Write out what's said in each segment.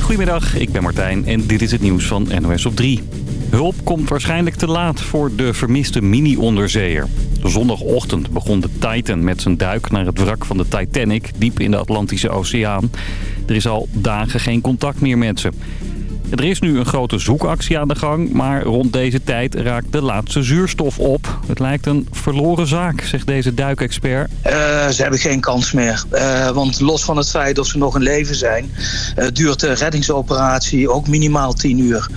Goedemiddag, ik ben Martijn en dit is het nieuws van NOS op 3. Hulp komt waarschijnlijk te laat voor de vermiste mini-onderzeeër. Zondagochtend begon de Titan met zijn duik naar het wrak van de Titanic... diep in de Atlantische Oceaan. Er is al dagen geen contact meer met ze. Er is nu een grote zoekactie aan de gang, maar rond deze tijd raakt de laatste zuurstof op. Het lijkt een verloren zaak, zegt deze duikexpert. Uh, ze hebben geen kans meer. Uh, want los van het feit dat ze nog in leven zijn, uh, duurt de reddingsoperatie ook minimaal 10 uur.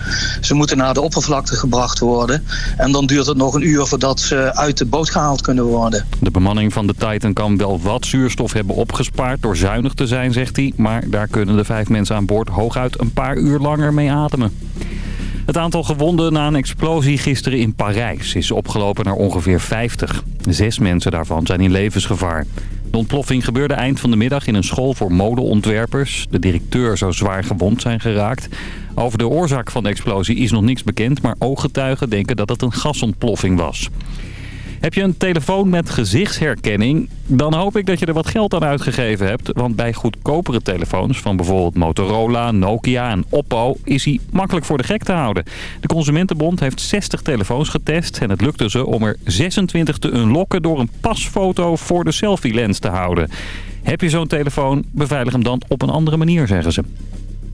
Ze moeten naar de oppervlakte gebracht worden. En dan duurt het nog een uur voordat ze uit de boot gehaald kunnen worden. De bemanning van de Titan kan wel wat zuurstof hebben opgespaard door zuinig te zijn, zegt hij. Maar daar kunnen de vijf mensen aan boord hooguit een paar uur langer mee ademen. Het aantal gewonden na een explosie gisteren in Parijs is opgelopen naar ongeveer 50. Zes mensen daarvan zijn in levensgevaar. De ontploffing gebeurde eind van de middag in een school voor modeontwerpers. De directeur zou zwaar gewond zijn geraakt. Over de oorzaak van de explosie is nog niks bekend, maar ooggetuigen denken dat het een gasontploffing was. Heb je een telefoon met gezichtsherkenning? Dan hoop ik dat je er wat geld aan uitgegeven hebt. Want bij goedkopere telefoons van bijvoorbeeld Motorola, Nokia en Oppo... is hij makkelijk voor de gek te houden. De Consumentenbond heeft 60 telefoons getest... en het lukte ze om er 26 te unlocken... door een pasfoto voor de selfie-lens te houden. Heb je zo'n telefoon, beveilig hem dan op een andere manier, zeggen ze.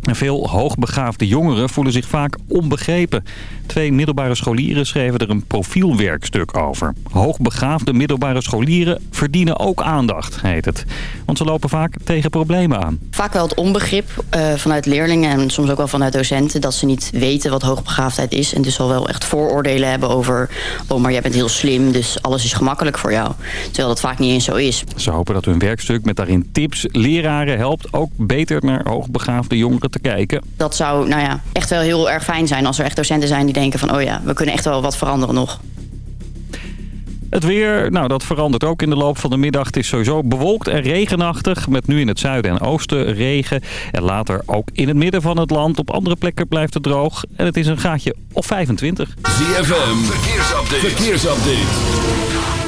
Veel hoogbegaafde jongeren voelen zich vaak onbegrepen. Twee middelbare scholieren schreven er een profielwerkstuk over. Hoogbegaafde middelbare scholieren verdienen ook aandacht, heet het. Want ze lopen vaak tegen problemen aan. Vaak wel het onbegrip uh, vanuit leerlingen en soms ook wel vanuit docenten... dat ze niet weten wat hoogbegaafdheid is... en dus al wel echt vooroordelen hebben over... oh, maar jij bent heel slim, dus alles is gemakkelijk voor jou. Terwijl dat vaak niet eens zo is. Ze hopen dat hun werkstuk met daarin tips leraren helpt... ook beter naar hoogbegaafde jongeren te kijken. Dat zou nou ja, echt wel heel erg fijn zijn als er echt docenten zijn die denken van... oh ja, we kunnen echt wel wat veranderen nog. Het weer, nou dat verandert ook in de loop van de middag. Het is sowieso bewolkt en regenachtig. Met nu in het zuiden en oosten regen. En later ook in het midden van het land. Op andere plekken blijft het droog. En het is een gaatje of 25. ZFM, verkeersupdate. verkeersupdate.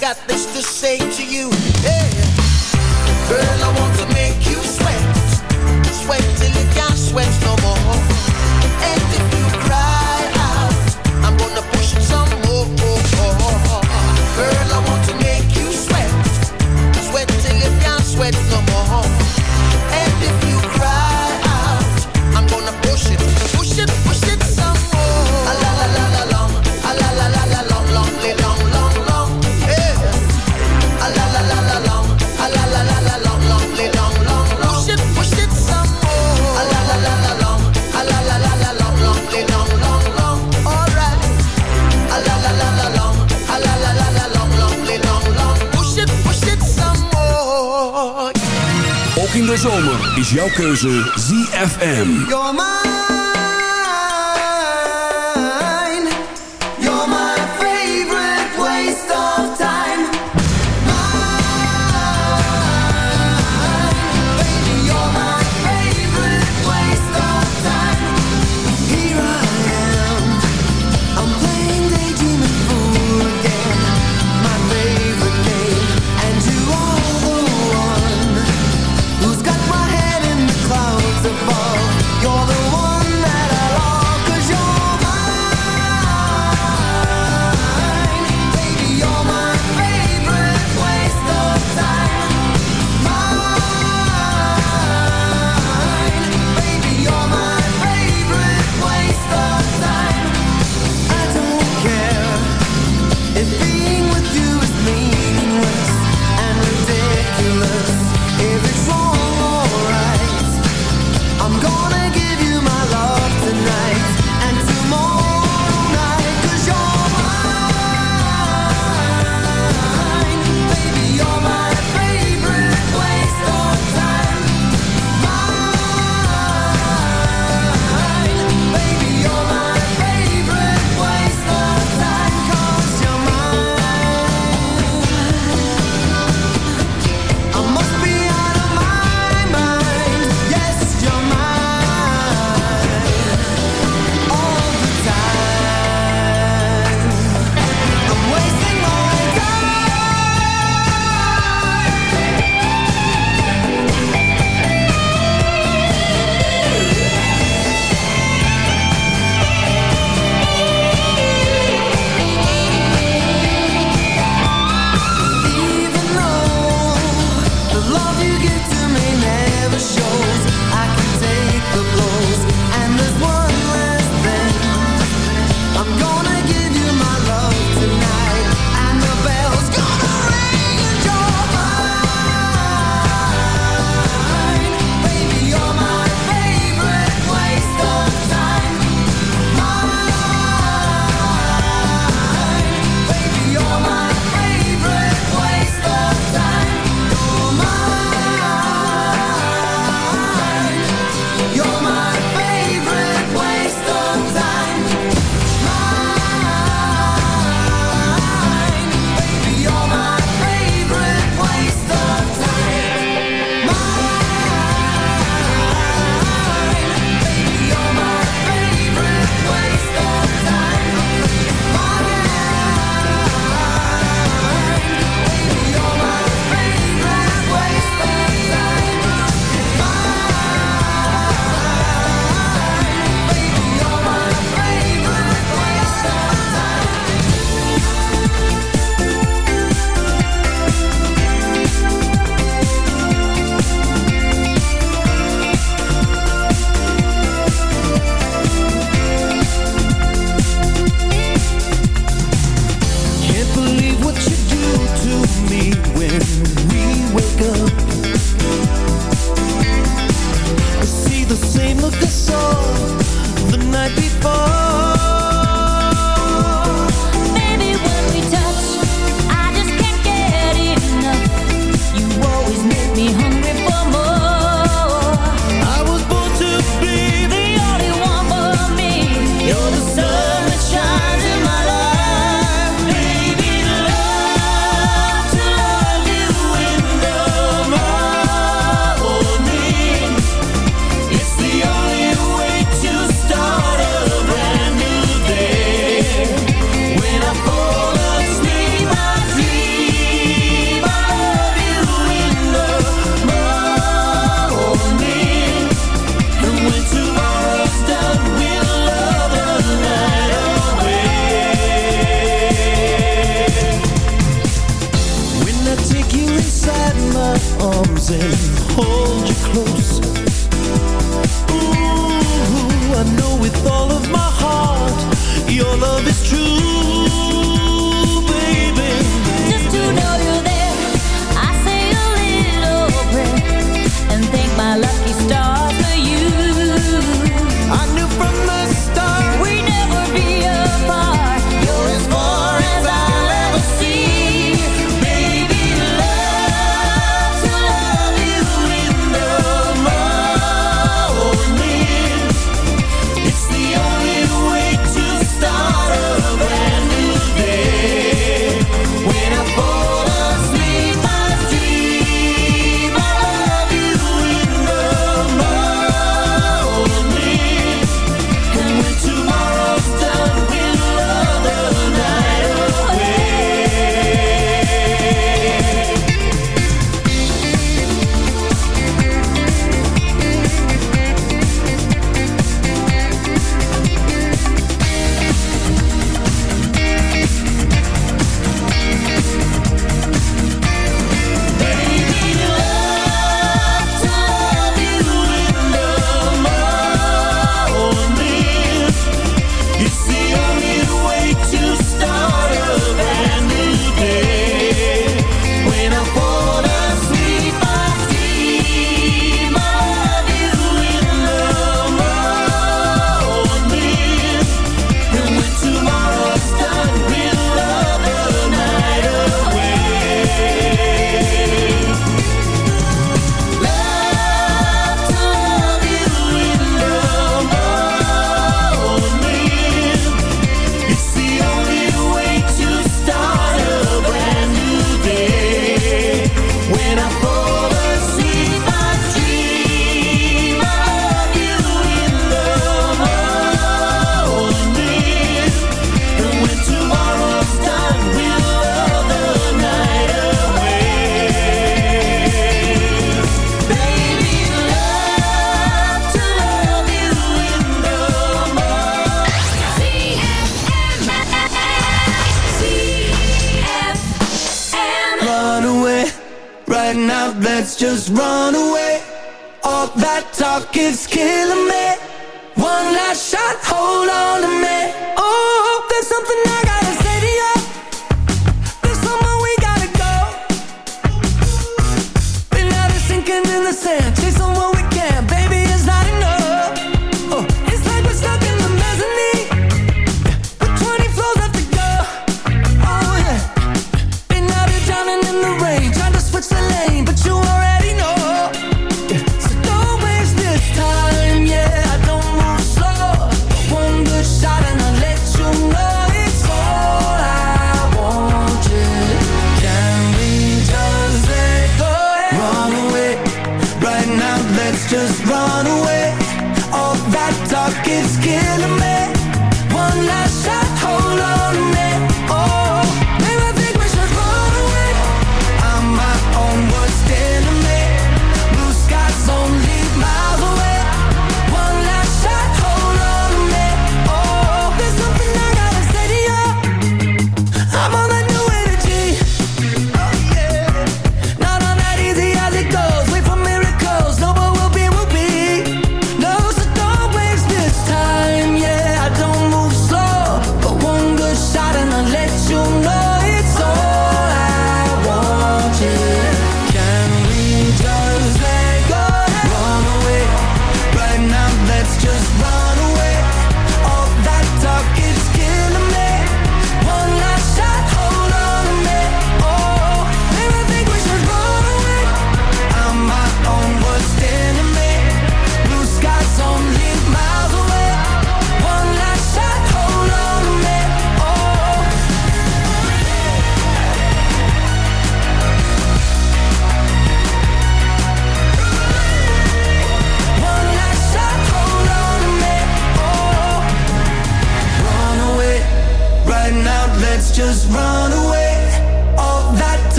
got this to say. Jouw keuze ZFM. And hold you close.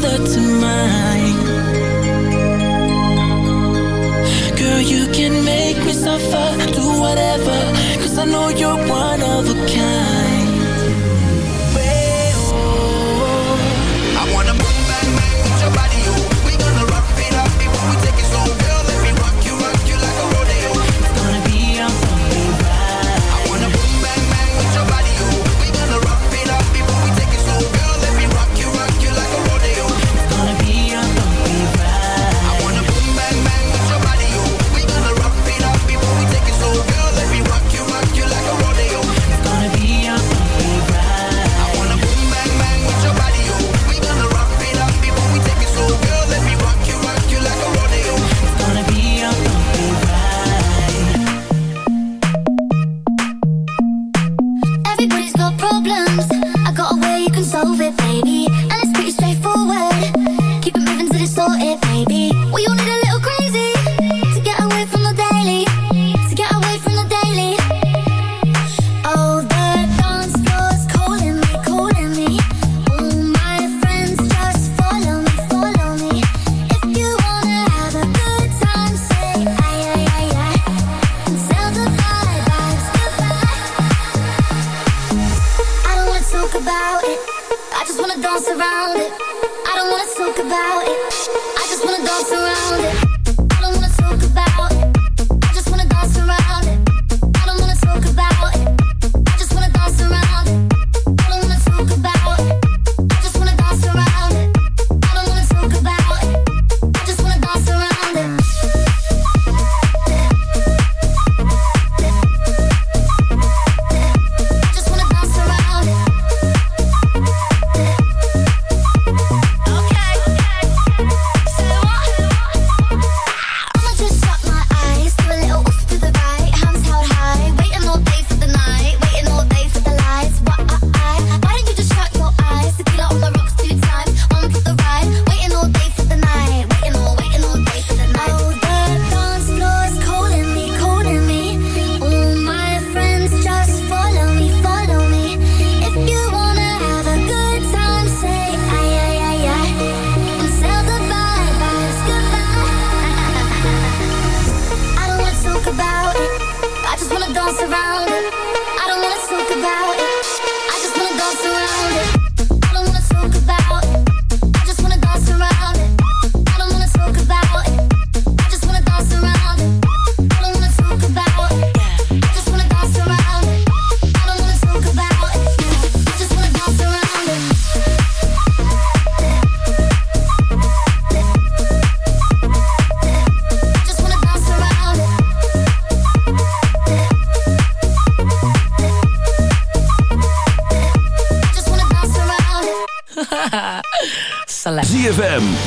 the two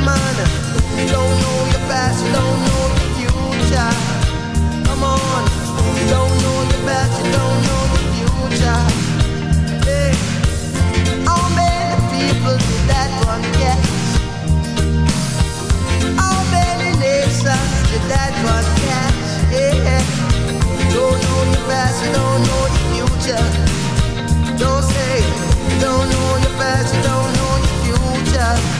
Don't know your past, you don't know your future. Come on, don't know your past, you don't know your future. Hey, many people did that one catch? How many did that one catch? Yeah, don't know your past, you don't know your future. Don't say don't know your past, you don't know your future.